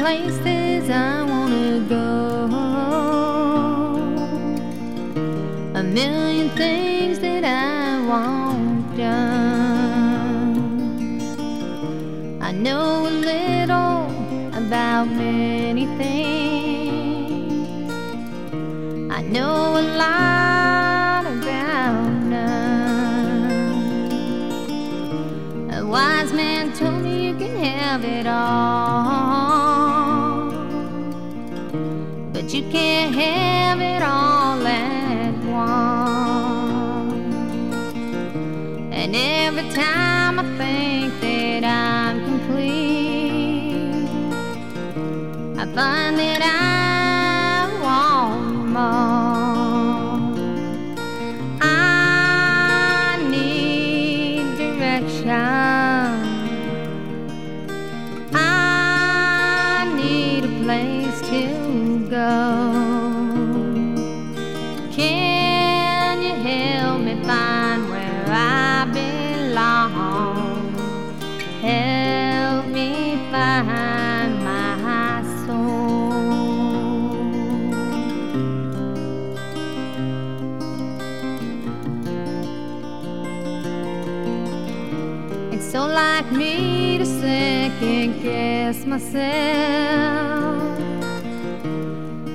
places I wanna go. A million things that I want done. I know a little about many things. I know a lot about none. A wise man told me you can have it all, but you can't have it all at once. And every time I think that I'm complete, I find that It's so like me to second guess myself.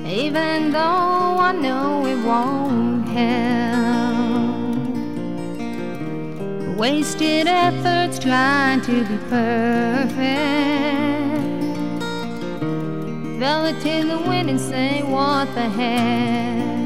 Even though I know it won't help. Wasted efforts trying to be perfect. Fell into the wind and say, What the heck?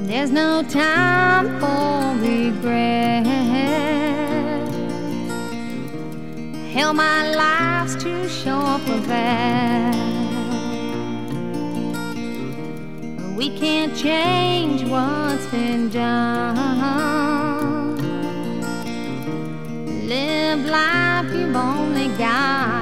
There's no time for regret. Hell, my life's too short for that. We can't change what's been done. Live life, you've only got.